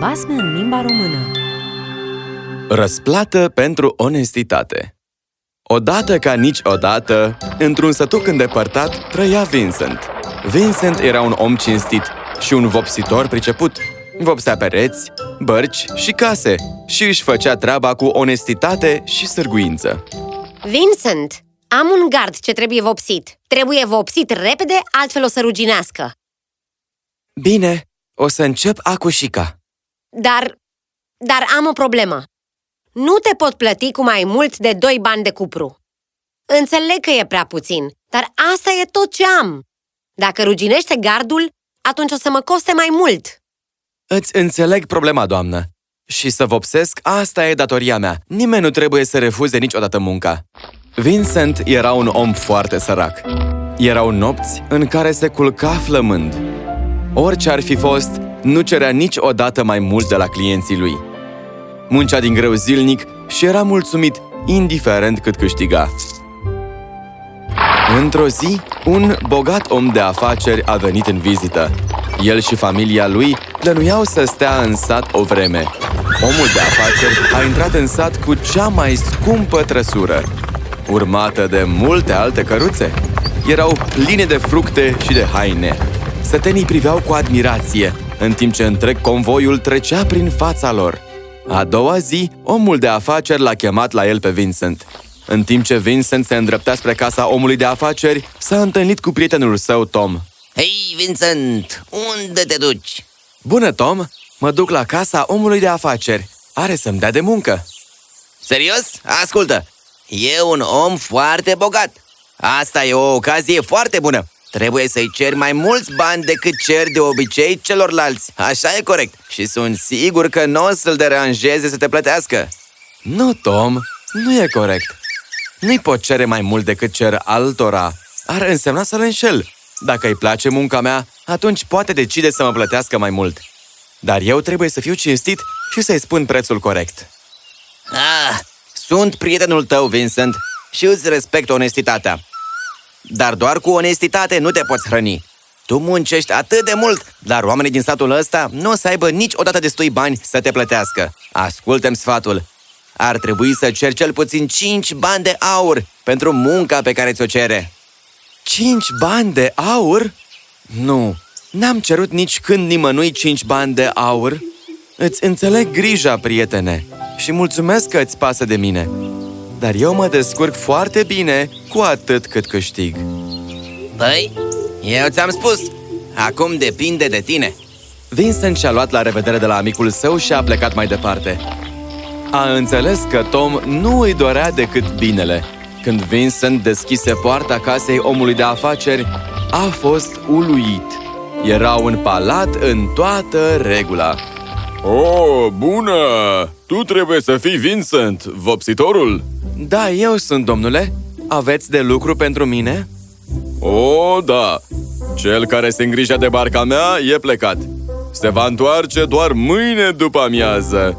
basme în limba română Răsplată pentru onestitate Odată ca niciodată, într-un sătuc îndepărtat, trăia Vincent. Vincent era un om cinstit și un vopsitor priceput. Vopsea pereți, bărci și case și își făcea treaba cu onestitate și sârguință. Vincent, am un gard ce trebuie vopsit. Trebuie vopsit repede, altfel o să ruginească. Bine, o să încep acușica. Dar, dar am o problemă. Nu te pot plăti cu mai mult de doi bani de cupru. Înțeleg că e prea puțin, dar asta e tot ce am. Dacă ruginește gardul, atunci o să mă coste mai mult. Îți înțeleg problema, doamnă. Și să vopsesc, asta e datoria mea. Nimeni nu trebuie să refuze niciodată munca. Vincent era un om foarte sărac. Erau nopți în care se culca flămând. Orice ar fi fost, nu cerea niciodată mai mult de la clienții lui. Muncea din greu zilnic și era mulțumit, indiferent cât câștiga. Într-o zi, un bogat om de afaceri a venit în vizită. El și familia lui plănuiau să stea în sat o vreme. Omul de afaceri a intrat în sat cu cea mai scumpă trăsură, urmată de multe alte căruțe. Erau pline de fructe și de haine. Sătenii priveau cu admirație, în timp ce întreg convoiul trecea prin fața lor. A doua zi, omul de afaceri l-a chemat la el pe Vincent. În timp ce Vincent se îndrepta spre casa omului de afaceri, s-a întâlnit cu prietenul său, Tom. Hei, Vincent, unde te duci? Bună, Tom! Mă duc la casa omului de afaceri. Are să-mi dea de muncă. Serios? Ascultă! E un om foarte bogat. Asta e o ocazie foarte bună. Trebuie să-i ceri mai mulți bani decât ceri de obicei celorlalți. Așa e corect. Și sunt sigur că nu o să-l deranjeze să te plătească. Nu, Tom, nu e corect. Nu-i pot cere mai mult decât cer altora. Ar însemna să-l înșel. Dacă îi place munca mea, atunci poate decide să mă plătească mai mult. Dar eu trebuie să fiu cinstit și să-i spun prețul corect. Ah, sunt prietenul tău, Vincent, și îți respect onestitatea. Dar doar cu onestitate nu te poți hrăni. Tu muncești atât de mult, dar oamenii din satul ăsta nu o să aibă niciodată destui bani să te plătească. Ascultă-mi sfatul. Ar trebui să ceri cel puțin 5 bani de aur pentru munca pe care ți-o cere. Cinci bani de aur? Nu, n-am cerut nici când nimănui cinci bani de aur. Îți înțeleg grija, prietene, și mulțumesc că îți pasă de mine. Dar eu mă descurc foarte bine cu atât cât câștig. Păi, eu ți-am spus, acum depinde de tine. Vincent și-a luat la revedere de la amicul său și a plecat mai departe. A înțeles că Tom nu îi dorea decât binele. Când Vincent deschise poarta casei omului de afaceri, a fost uluit. Era un palat în toată regula. Oh, bună! Tu trebuie să fii Vincent, vopsitorul? Da, eu sunt, domnule. Aveți de lucru pentru mine? Oh, da! Cel care se îngrijea de barca mea e plecat. Se va întoarce doar mâine după amiază.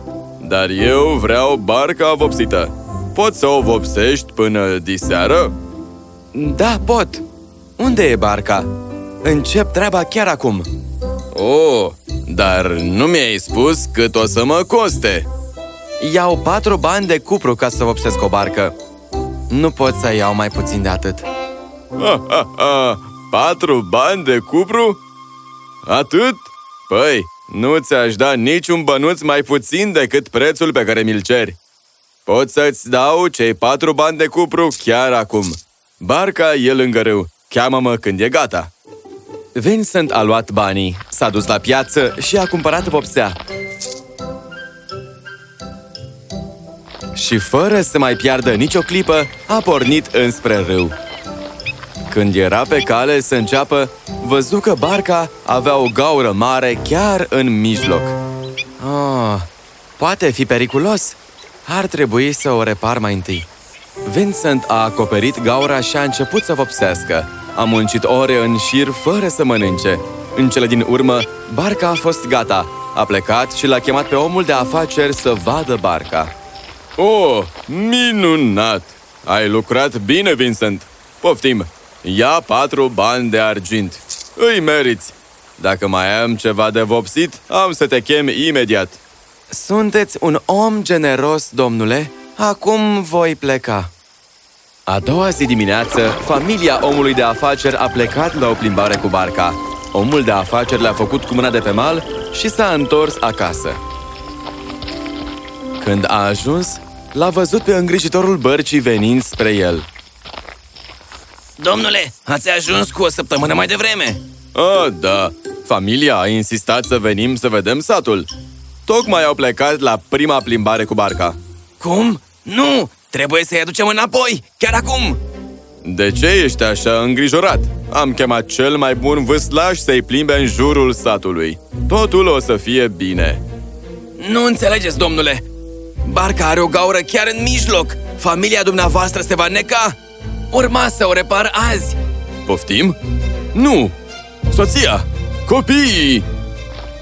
Dar eu vreau barca vopsită. Poți să o vopsești până diseară? Da, pot. Unde e barca? Încep treaba chiar acum. Oh, dar nu mi-ai spus cât o să mă coste. Iau patru bani de cupru ca să vopsesc o barcă. Nu pot să iau mai puțin de atât. Ha, ha, ha. Patru bani de cupru? Atât? Păi, nu ți-aș da niciun bănuț mai puțin decât prețul pe care mi-l ceri. Pot să-ți dau cei patru bani de cupru chiar acum. Barca e lângă râu. Cheamă-mă când e gata. Vincent a luat banii, s-a dus la piață și a cumpărat vopsea. Și fără să mai piardă nicio clipă, a pornit înspre râu. Când era pe cale să înceapă, văzu că barca avea o gaură mare chiar în mijloc. Oh, poate fi periculos. Ar trebui să o repar mai întâi. Vincent a acoperit gaura și a început să vopsească. A muncit ore în șir fără să mănânce. În cele din urmă, barca a fost gata. A plecat și l-a chemat pe omul de afaceri să vadă barca. Oh, minunat! Ai lucrat bine, Vincent! Poftim! Ia patru bani de argint. Îi meriți! Dacă mai am ceva de vopsit, am să te chem imediat. Sunteți un om generos, domnule. Acum voi pleca. A doua zi dimineață, familia omului de afaceri a plecat la o plimbare cu barca. Omul de afaceri le-a făcut cu mâna de pe mal și s-a întors acasă. Când a ajuns, l-a văzut pe îngrijitorul bărcii venind spre el. Domnule, ați ajuns cu o săptămână mai devreme. A, da, familia a insistat să venim să vedem satul. Tocmai au plecat la prima plimbare cu barca. Cum? Nu! Trebuie să-i aducem înapoi, chiar acum! De ce ești așa îngrijorat? Am chemat cel mai bun vâslaș să-i plimbe în jurul satului. Totul o să fie bine. Nu înțelegeți, domnule! Barca are o gaură chiar în mijloc! Familia dumneavoastră se va neca! Urma să o repar azi! Poftim? Nu! Soția! Copiii!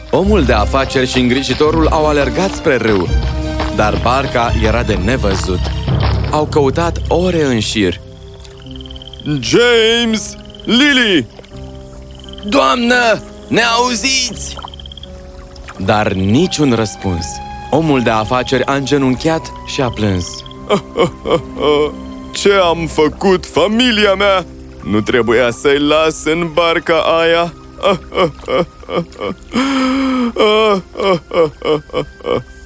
Omul de afaceri și îngrijitorul au alergat spre râu, dar barca era de nevăzut. Au căutat ore în șir. James! Lily! Doamnă, ne auziți? Dar niciun răspuns. Omul de afaceri a îngenunchiat și a plâns. Ce am făcut, familia mea? Nu trebuia să-i las în barca aia?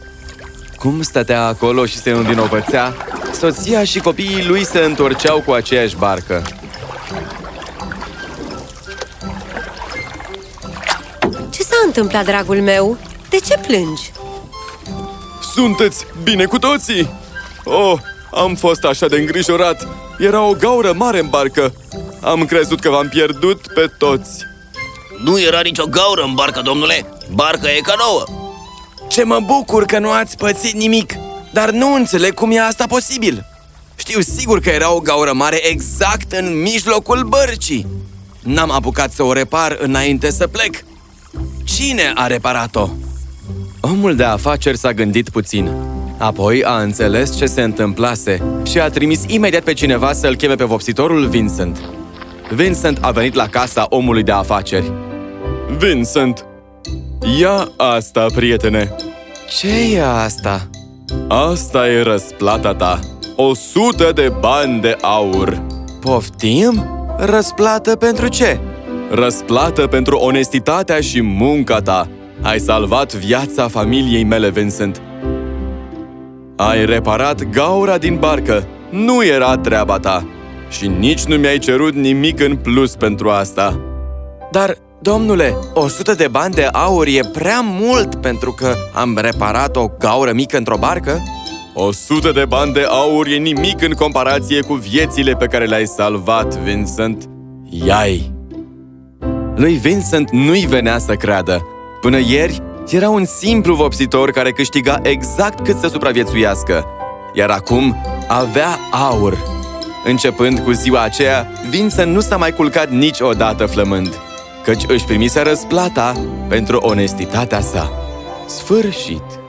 Cum stătea acolo și se învinovățea, soția și copiii lui se întorceau cu aceeași barcă. Ce s-a întâmplat, dragul meu? De ce plângi? Sunteți bine cu toții? Oh, am fost așa de îngrijorat. Era o gaură mare în barcă. Am crezut că v-am pierdut pe toți. Nu era nicio gaură în barcă, domnule! Barca e ca nouă! Ce mă bucur că nu ați pățit nimic! Dar nu înțeleg cum e asta posibil! Știu sigur că era o gaură mare exact în mijlocul bărcii! N-am apucat să o repar înainte să plec! Cine a reparat-o? Omul de afaceri s-a gândit puțin. Apoi a înțeles ce se întâmplase și a trimis imediat pe cineva să-l cheme pe vopsitorul Vincent. Vincent a venit la casa omului de afaceri. Vincent, ia asta, prietene. Ce e asta? Asta e răsplata ta. O sută de bani de aur. Poftim? Răsplată pentru ce? Răsplată pentru onestitatea și munca ta. Ai salvat viața familiei mele, Vincent. Ai reparat gaura din barcă. Nu era treaba ta. Și nici nu mi-ai cerut nimic în plus pentru asta. Dar, domnule, o sută de bani de aur e prea mult pentru că am reparat o gaură mică într-o barcă? O sută de bani de aur e nimic în comparație cu viețile pe care le-ai salvat, Vincent. Iai! Lui Vincent nu-i venea să creadă. Până ieri, era un simplu vopsitor care câștiga exact cât să supraviețuiască. Iar acum avea aur. Începând cu ziua aceea, Vincent nu s-a mai culcat niciodată flămând, căci își primise răsplata pentru onestitatea sa. Sfârșit!